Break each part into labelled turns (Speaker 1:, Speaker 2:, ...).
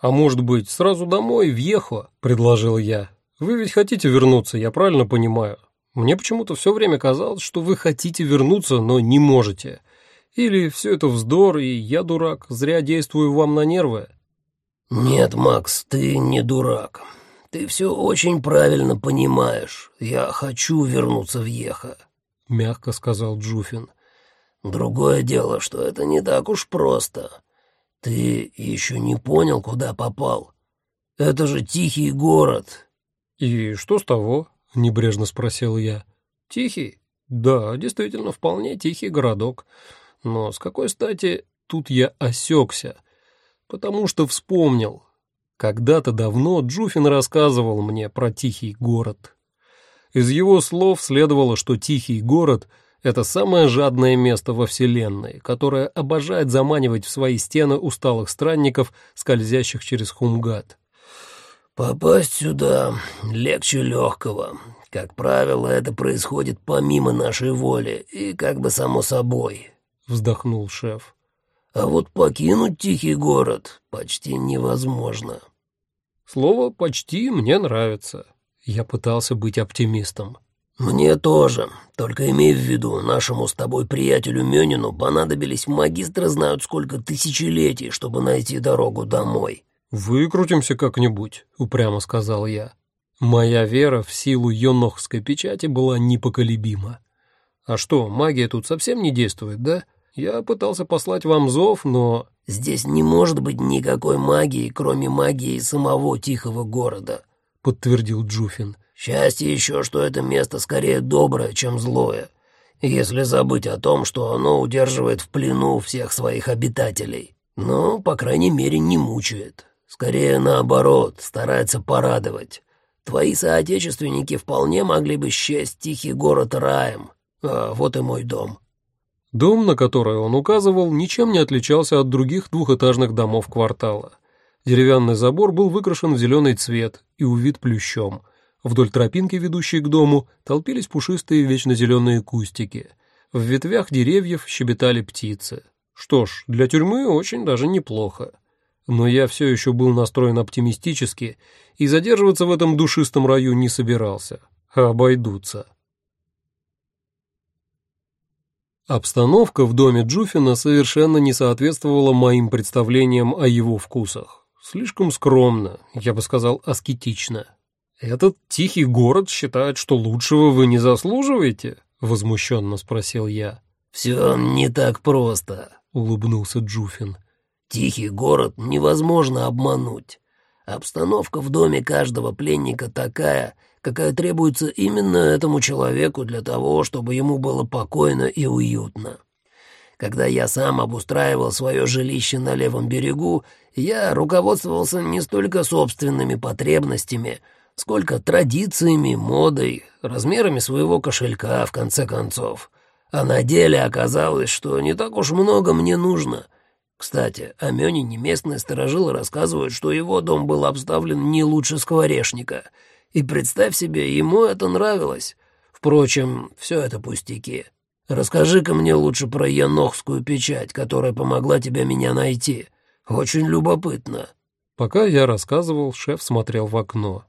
Speaker 1: «А может быть, сразу домой, в Ехо?» — предложил я. «Вы ведь хотите вернуться, я правильно понимаю? Мне почему-то все время казалось, что вы хотите вернуться, но не можете. Или все это вздор, и я дурак, зря действую вам на нервы?»
Speaker 2: «Нет, Макс, ты не дурак. Ты все очень правильно понимаешь. Я хочу вернуться в Ехо», — мягко сказал Джуфин. «Другое дело, что это не так уж просто. Ты еще не понял, куда попал. Это же тихий город».
Speaker 1: «И что с того?» — небрежно спросил я. «Тихий? Да, действительно, вполне тихий городок. Но с какой стати тут я осекся? Потому что вспомнил. Когда-то давно Джуфин рассказывал мне про тихий город. Из его слов следовало, что тихий город — это самое жадное место во Вселенной, которое обожает заманивать в свои стены усталых странников, скользящих через Хумгат.
Speaker 2: «Попасть сюда легче легкого. Как правило, это происходит помимо нашей воли и как бы само собой», — вздохнул шеф. «А вот покинуть тихий город почти невозможно».
Speaker 1: Слово «почти» мне нравится. Я пытался быть оптимистом.
Speaker 2: «Мне тоже. Только имей в виду, нашему с тобой приятелю Мёнину понадобились магистры знают сколько тысячелетий, чтобы найти дорогу домой».
Speaker 1: «Выкрутимся как-нибудь», — упрямо сказал я. Моя вера в силу йонохской печати была непоколебима. «А что, магия тут совсем не действует, да? Я пытался послать вам зов, но...»
Speaker 2: «Здесь не может быть никакой магии, кроме магии самого тихого города», — подтвердил Джуфин. Счастье еще, что это место скорее доброе, чем злое, если забыть о том, что оно удерживает в плену всех своих обитателей. Но, по крайней мере, не мучает. Скорее, наоборот, старается порадовать. Твои соотечественники вполне могли бы счесть тихий город раем. А вот и мой дом».
Speaker 1: Дом, на который он указывал, ничем не отличался от других двухэтажных домов квартала. Деревянный забор был выкрашен в зеленый цвет и увит плющом – Вдоль тропинки, ведущей к дому, толпились пушистые вечно зеленые кустики. В ветвях деревьев щебетали птицы. Что ж, для тюрьмы очень даже неплохо. Но я все еще был настроен оптимистически и задерживаться в этом душистом раю не собирался. Обойдутся. Обстановка в доме Джуфина совершенно не соответствовала моим представлениям о его вкусах. Слишком скромно, я бы сказал, аскетично. «Этот тихий город считает, что лучшего вы не заслуживаете?» — возмущенно спросил я.
Speaker 2: «Все не так просто», — улыбнулся Джуфин. «Тихий город невозможно обмануть. Обстановка в доме каждого пленника такая, какая требуется именно этому человеку для того, чтобы ему было покойно и уютно. Когда я сам обустраивал свое жилище на левом берегу, я руководствовался не столько собственными потребностями, сколько традициями, модой, размерами своего кошелька, в конце концов. А на деле оказалось, что не так уж много мне нужно. Кстати, о Мёнине местные сторожилы рассказывают, что его дом был обставлен не лучше скворечника. И представь себе, ему это нравилось. Впрочем, все это пустяки. Расскажи-ка мне лучше про Янохскую печать, которая помогла тебе меня найти. Очень любопытно».
Speaker 1: Пока я рассказывал, шеф смотрел в окно.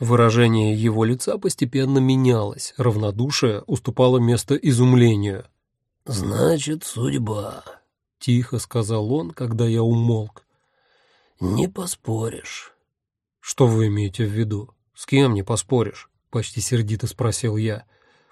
Speaker 1: Выражение его лица постепенно менялось, равнодушие уступало место изумлению.
Speaker 2: «Значит, судьба», — тихо сказал он, когда я умолк. «Не поспоришь».
Speaker 1: «Что вы имеете в виду? С кем не поспоришь?» — почти сердито спросил я.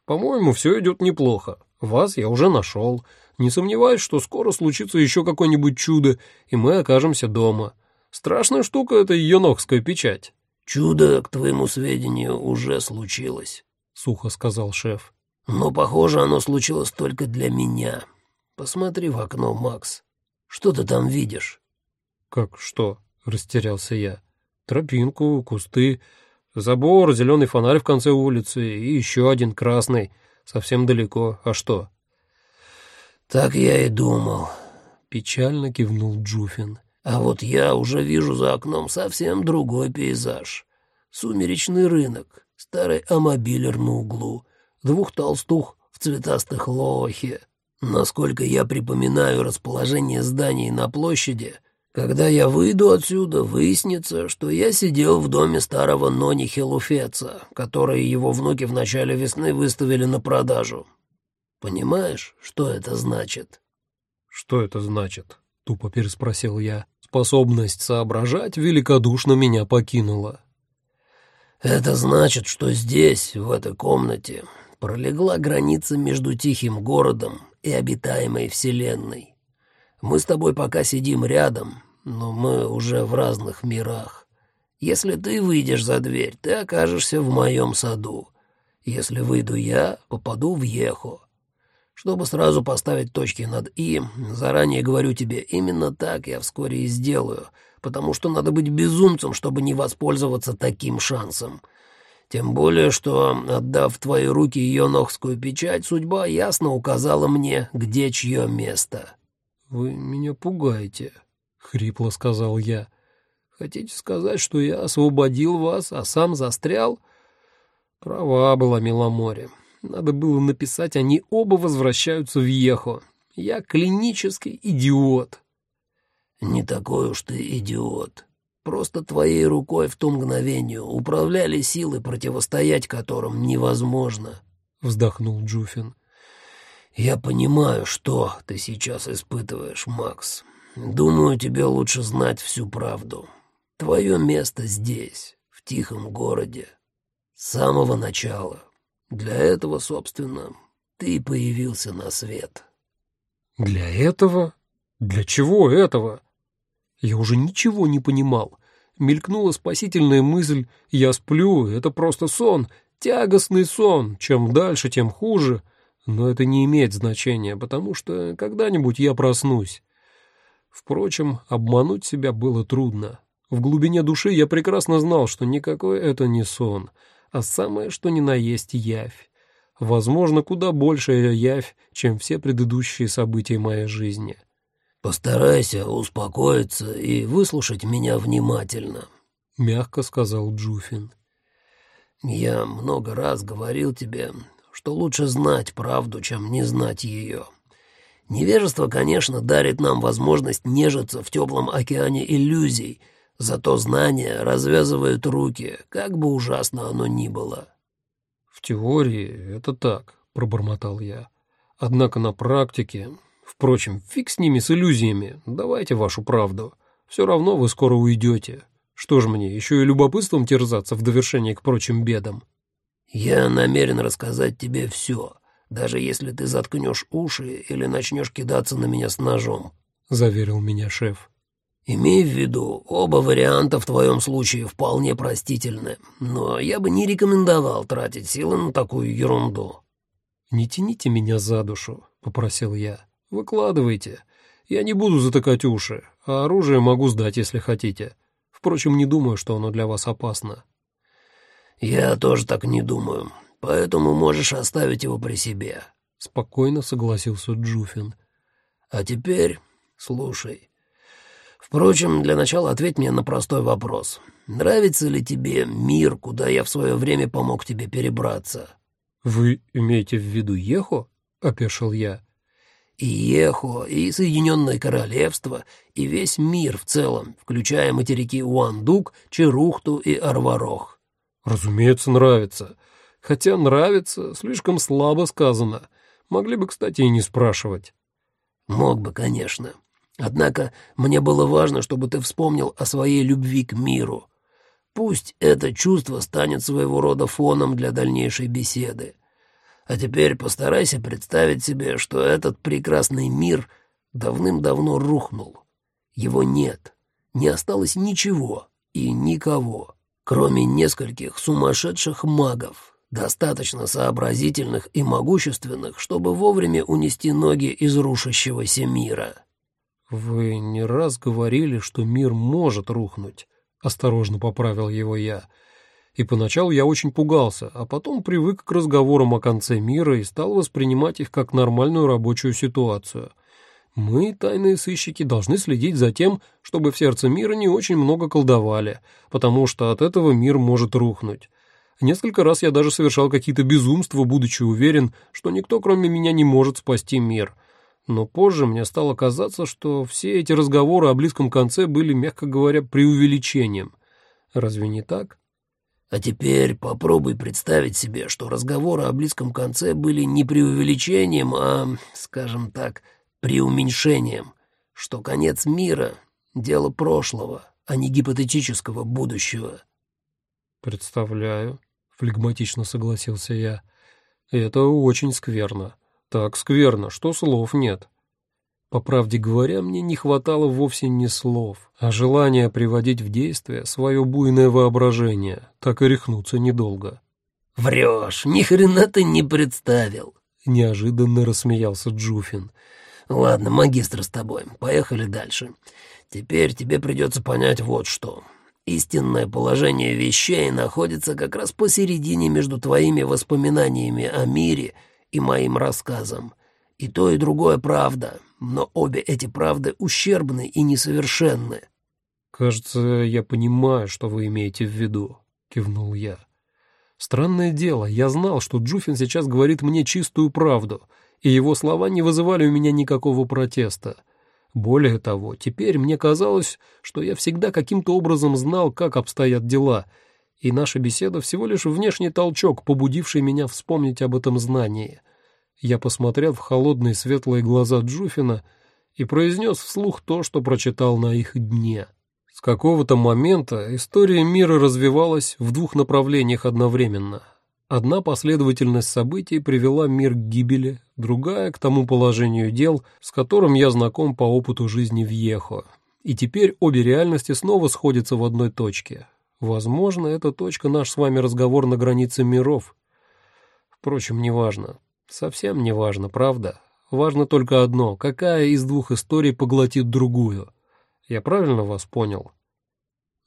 Speaker 1: «По-моему, все идет неплохо. Вас я уже нашел. Не сомневаюсь, что скоро случится еще какое-нибудь чудо, и мы окажемся дома. Страшная штука — это енохская печать».
Speaker 2: «Чудо, к твоему сведению, уже случилось», — сухо сказал шеф. «Но, похоже, оно случилось только для меня. Посмотри в окно, Макс. Что ты там видишь?»
Speaker 1: «Как что?» — растерялся я. «Тропинку, кусты, забор, зеленый фонарь в конце улицы и еще один красный, совсем далеко. А что?»
Speaker 2: «Так я и думал», — печально кивнул Джуфин. А вот я уже вижу за окном совсем другой пейзаж. Сумеречный рынок, старый амобилер на углу, двух толстух в цветастых лохе. Насколько я припоминаю расположение зданий на площади, Когда я выйду отсюда, выяснится, что я сидел в доме старого Нони Хелуфеца, который его внуки в начале весны выставили на продажу. Понимаешь, что это значит?»
Speaker 1: «Что это значит?» — тупо переспросил я. Способность соображать великодушно меня покинула.
Speaker 2: «Это значит, что здесь, в этой комнате, пролегла граница между тихим городом и обитаемой вселенной. Мы с тобой пока сидим рядом, но мы уже в разных мирах. Если ты выйдешь за дверь, ты окажешься в моем саду. Если выйду я, попаду в Ехо. Чтобы сразу поставить точки над «и», заранее говорю тебе, именно так я вскоре и сделаю, потому что надо быть безумцем, чтобы не воспользоваться таким шансом. Тем более, что, отдав в твои руки енохскую печать, судьба ясно указала мне, где чье место».
Speaker 1: «Вы меня пугаете», — хрипло сказал я. «Хотите сказать, что я освободил вас, а сам застрял?» Права была Миломоре. Надо было написать, они оба возвращаются в Ехо. Я клинический идиот.
Speaker 2: Не такой уж ты идиот. Просто твоей рукой в то мгновение управляли силы, противостоять которым невозможно, — вздохнул Джуфин. Я понимаю, что ты сейчас испытываешь, Макс. Думаю, тебе лучше знать всю правду. Твое место здесь, в тихом городе. С самого начала. Для этого, собственно, ты появился на свет.
Speaker 1: Для этого? Для чего этого? Я уже ничего не понимал. Мелькнула спасительная мысль «я сплю, это просто сон, тягостный сон, чем дальше, тем хуже». Но это не имеет значения, потому что когда-нибудь я проснусь. Впрочем, обмануть себя было трудно. В глубине души я прекрасно знал, что никакой это не сон — а самое что ни на есть явь. Возможно, куда большая явь, чем все предыдущие события моей жизни.
Speaker 2: «Постарайся успокоиться и выслушать меня внимательно», — мягко сказал Джуфин. «Я много раз говорил тебе, что лучше знать правду, чем не знать ее. Невежество, конечно, дарит нам возможность нежиться в теплом океане иллюзий — Зато знания развязывают руки, как бы ужасно оно ни было.
Speaker 1: «В теории это так», — пробормотал я. «Однако на практике... Впрочем, фиг с ними, с иллюзиями. Давайте вашу правду. Все равно вы скоро уйдете. Что ж мне, еще и любопытством терзаться в довершение к прочим бедам?»
Speaker 2: «Я намерен рассказать тебе все, даже если ты заткнешь уши или начнешь кидаться на меня с ножом», — заверил меня шеф. Имей в виду, оба варианта в твоем случае вполне простительны, но я бы не рекомендовал тратить силы на такую ерунду».
Speaker 1: «Не тяните меня за душу», — попросил я. «Выкладывайте. Я не буду затыкать уши, а оружие могу сдать, если хотите. Впрочем, не думаю, что оно для вас опасно».
Speaker 2: «Я тоже так не думаю, поэтому можешь оставить его при себе», — спокойно согласился Джуфин. «А теперь слушай». Впрочем, для начала ответь мне на простой вопрос. Нравится ли тебе мир, куда я в свое время помог тебе перебраться?»
Speaker 1: «Вы имеете в виду Ехо?» — опешил я.
Speaker 2: «И Ехо, и Соединенное Королевство, и весь мир в целом, включая материки Уандук, Черухту и Арварох».
Speaker 1: «Разумеется, нравится. Хотя нравится, слишком слабо сказано. Могли бы, кстати, и не спрашивать».
Speaker 2: «Мог бы, конечно. Однако мне было важно, чтобы ты вспомнил о своей любви к миру. Пусть это чувство станет своего рода фоном для дальнейшей беседы. А теперь постарайся представить себе, что этот прекрасный мир давным-давно рухнул. Его нет, не осталось ничего и никого, кроме нескольких сумасшедших магов, достаточно сообразительных и могущественных, чтобы вовремя унести ноги из рушащегося мира».
Speaker 1: «Вы не раз говорили, что мир может рухнуть», — осторожно поправил его я. И поначалу я очень пугался, а потом привык к разговорам о конце мира и стал воспринимать их как нормальную рабочую ситуацию. Мы, тайные сыщики, должны следить за тем, чтобы в сердце мира не очень много колдовали, потому что от этого мир может рухнуть. Несколько раз я даже совершал какие-то безумства, будучи уверен, что никто кроме меня не может спасти мир — Но позже мне стало казаться, что все эти разговоры о близком конце были, мягко говоря, преувеличением. Разве не так?
Speaker 2: А теперь попробуй представить себе, что разговоры о близком конце были не преувеличением, а, скажем так, преуменьшением, что конец мира — дело прошлого, а не гипотетического будущего.
Speaker 1: «Представляю», — флегматично согласился я. «Это очень скверно. Так скверно, что слов нет». По правде говоря, мне не хватало вовсе ни слов, а желания приводить в действие свое буйное воображение, так и рехнуться недолго.
Speaker 2: «Врешь, ни хрена ты не представил», —
Speaker 1: неожиданно рассмеялся Джуфин.
Speaker 2: «Ладно, магистр с тобой, поехали дальше. Теперь тебе придется понять вот что. Истинное положение вещей находится как раз посередине между твоими воспоминаниями о мире и моим рассказом. И то, и другое правда, но обе эти правды ущербны и несовершенны».
Speaker 1: «Кажется, я понимаю, что вы имеете в виду», — кивнул я. «Странное дело, я знал, что Джуфин сейчас говорит мне чистую правду, и его слова не вызывали у меня никакого протеста. Более того, теперь мне казалось, что я всегда каким-то образом знал, как обстоят дела, и наша беседа всего лишь внешний толчок, побудивший меня вспомнить об этом знании. Я посмотрел в холодные светлые глаза Джуфина и произнес вслух то, что прочитал на их дне. С какого-то момента история мира развивалась в двух направлениях одновременно. Одна последовательность событий привела мир к гибели, другая — к тому положению дел, с которым я знаком по опыту жизни в Ехо. И теперь обе реальности снова сходятся в одной точке. Возможно, эта точка — наш с вами разговор на границе миров. Впрочем, неважно. Совсем не важно, правда? Важно только одно — какая из двух историй поглотит другую. Я правильно вас понял?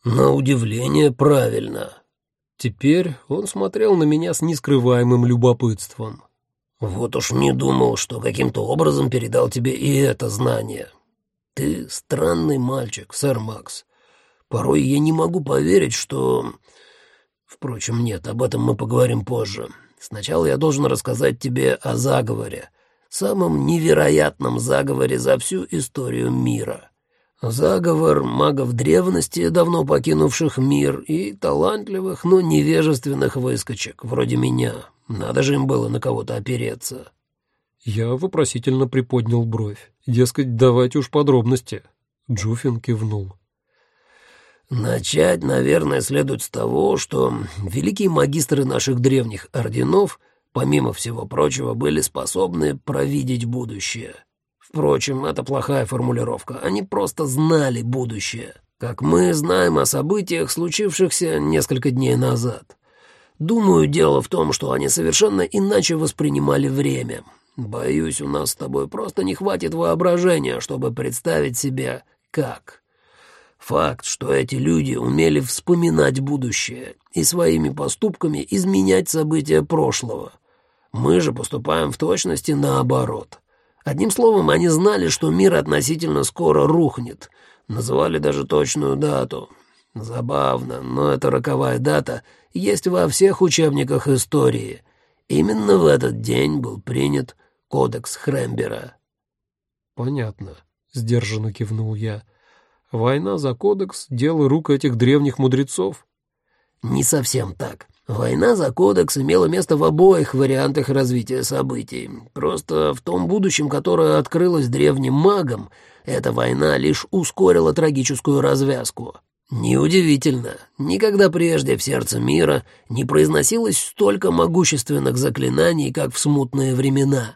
Speaker 2: На удивление, правильно.
Speaker 1: Теперь он смотрел на меня с нескрываемым любопытством.
Speaker 2: Вот уж не думал, что каким-то образом передал тебе и это знание. Ты странный мальчик, сэр Макс. Порой я не могу поверить, что... Впрочем, нет, об этом мы поговорим позже. Сначала я должен рассказать тебе о заговоре, самом невероятном заговоре за всю историю мира. Заговор магов древности, давно покинувших мир, и талантливых, но невежественных выскочек, вроде меня. Надо же им было на кого-то опереться.
Speaker 1: Я вопросительно приподнял бровь. Дескать, давайте уж подробности. Джуфин кивнул.
Speaker 2: Начать, наверное, следует с того, что великие магистры наших древних орденов, помимо всего прочего, были способны провидеть будущее. Впрочем, это плохая формулировка. Они просто знали будущее, как мы знаем о событиях, случившихся несколько дней назад. Думаю, дело в том, что они совершенно иначе воспринимали время. Боюсь, у нас с тобой просто не хватит воображения, чтобы представить себе, как. Факт, что эти люди умели вспоминать будущее и своими поступками изменять события прошлого. Мы же поступаем в точности наоборот. Одним словом, они знали, что мир относительно скоро рухнет. Называли даже точную дату. Забавно, но эта роковая дата есть во всех учебниках истории. Именно в этот день был принят кодекс Хрембера.
Speaker 1: «Понятно», — сдержанно кивнул я. Война за кодекс — дело рук этих древних мудрецов?
Speaker 2: Не совсем так. Война за кодекс имела место в обоих вариантах развития событий. Просто в том будущем, которое открылось древним магам, эта война лишь ускорила трагическую развязку. Неудивительно, никогда прежде в сердце мира не произносилось столько могущественных заклинаний, как в смутные времена.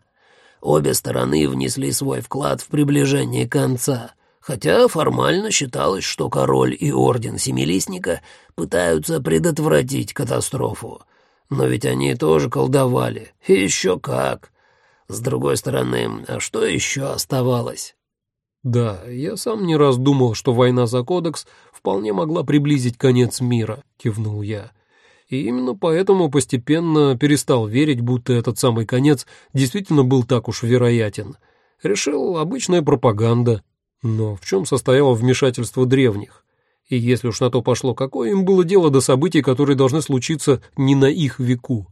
Speaker 2: Обе стороны внесли свой вклад в приближение конца — хотя формально считалось, что король и орден Семилистника пытаются предотвратить катастрофу. Но ведь они тоже колдовали, и еще как. С другой стороны, а что еще оставалось?
Speaker 1: Да, я сам не раз думал, что война за кодекс вполне могла приблизить конец мира, кивнул я. И именно поэтому постепенно перестал верить, будто этот самый конец действительно был так уж вероятен. Решил, обычная пропаганда. Но в чем состояло вмешательство древних? И если уж на то пошло, какое им было дело до событий, которые должны случиться не на их веку?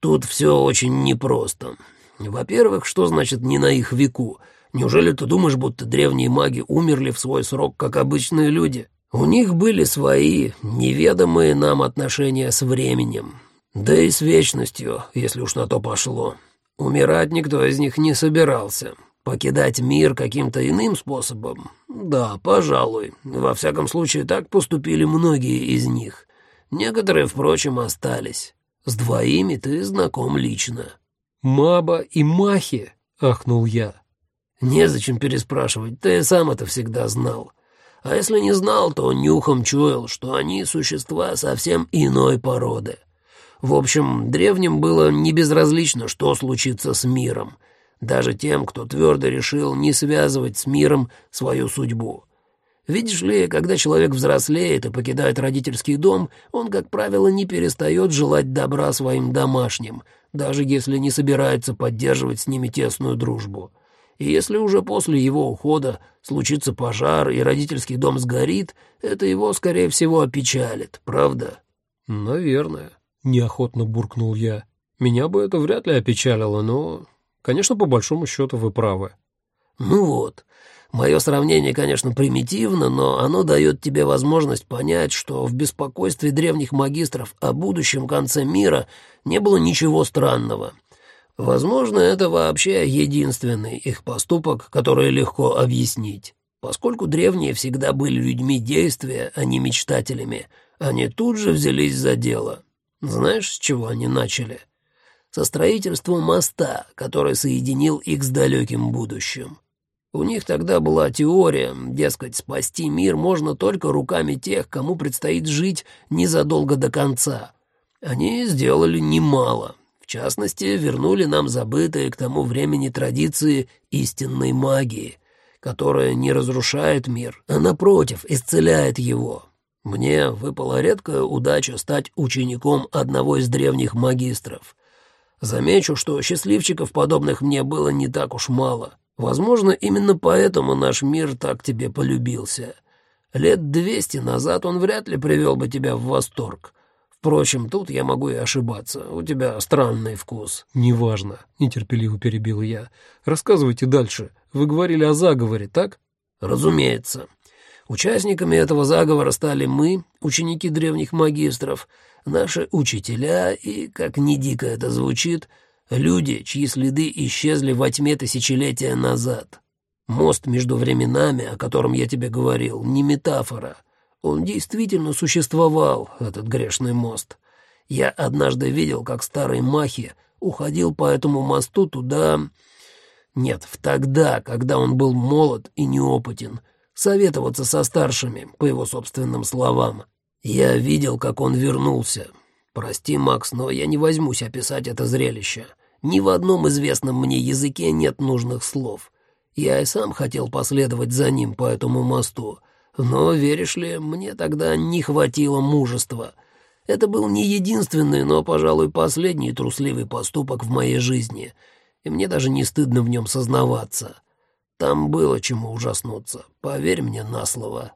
Speaker 2: Тут все очень непросто. Во-первых, что значит «не на их веку»? Неужели ты думаешь, будто древние маги умерли в свой срок, как обычные люди? У них были свои, неведомые нам отношения с временем. Да и с вечностью, если уж на то пошло. Умирать никто из них не собирался. Покидать мир каким-то иным способом? Да, пожалуй. Во всяком случае, так поступили многие из них. Некоторые, впрочем, остались. С двоими ты знаком лично».
Speaker 1: «Маба и Махи!» — ахнул я.
Speaker 2: «Незачем переспрашивать, ты сам это всегда знал. А если не знал, то нюхом чуял, что они существа совсем иной породы. В общем, древним было не безразлично, что случится с миром, даже тем, кто твердо решил не связывать с миром свою судьбу. Видишь ли, когда человек взрослеет и покидает родительский дом, он, как правило, не перестает желать добра своим домашним, даже если не собирается поддерживать с ними тесную дружбу. И если уже после его ухода случится пожар и родительский дом сгорит, это его, скорее всего, опечалит, правда?
Speaker 1: «Наверное», — неохотно буркнул я. «Меня бы это вряд ли опечалило, но, конечно, по большому счету вы правы».
Speaker 2: «Ну вот, Мое сравнение, конечно, примитивно, но оно дает тебе возможность понять, что в беспокойстве древних магистров о будущем конце мира не было ничего странного. Возможно, это вообще единственный их поступок, который легко объяснить. Поскольку древние всегда были людьми действия, а не мечтателями, они тут же взялись за дело. Знаешь, с чего они начали? Со строительства моста, который соединил их с далеким будущим. У них тогда была теория, дескать, спасти мир можно только руками тех, кому предстоит жить незадолго до конца. Они сделали немало. В частности, вернули нам забытые к тому времени традиции истинной магии, которая не разрушает мир, а, напротив, исцеляет его. Мне выпала редкая удача стать учеником одного из древних магистров. Замечу, что счастливчиков, подобных мне, было не так уж мало. Возможно, именно поэтому наш мир так тебе полюбился. Лет двести назад он вряд ли привел бы тебя в восторг. Впрочем, тут я могу и ошибаться. У тебя странный вкус».
Speaker 1: «Неважно», — нетерпеливо перебил я. «Рассказывайте дальше. Вы говорили о заговоре, так?»
Speaker 2: «Разумеется. Участниками этого заговора стали мы, ученики древних магистров, наши учителя и, как ни дико это звучит, — Люди, чьи следы исчезли во тьме тысячелетия назад. Мост между временами, о котором я тебе говорил, не метафора. Он действительно существовал, этот грешный мост. Я однажды видел, как старый Махи уходил по этому мосту туда... Нет, в тогда, когда он был молод и неопытен, советоваться со старшими, по его собственным словам. Я видел, как он вернулся. Прости, Макс, но я не возьмусь описать это зрелище. Ни в одном известном мне языке нет нужных слов. Я и сам хотел последовать за ним по этому мосту, но, веришь ли, мне тогда не хватило мужества. Это был не единственный, но, пожалуй, последний трусливый поступок в моей жизни, и мне даже не стыдно в нем сознаваться. Там было чему ужаснуться, поверь мне на слово».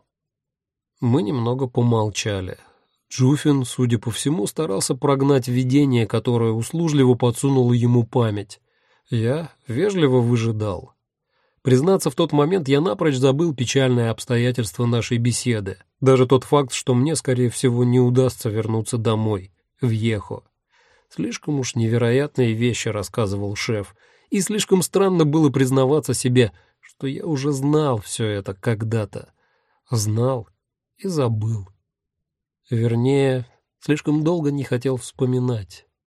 Speaker 1: Мы немного помолчали. Джуфин, судя по всему, старался прогнать видение, которое услужливо подсунула ему память. Я вежливо выжидал. Признаться, в тот момент я напрочь забыл печальное обстоятельство нашей беседы. Даже тот факт, что мне, скорее всего, не удастся вернуться домой, в Ехо. Слишком уж невероятные вещи рассказывал шеф, и слишком странно было признаваться себе, что я уже знал все это когда-то. Знал и забыл. Вернее, слишком долго не хотел вспоминать.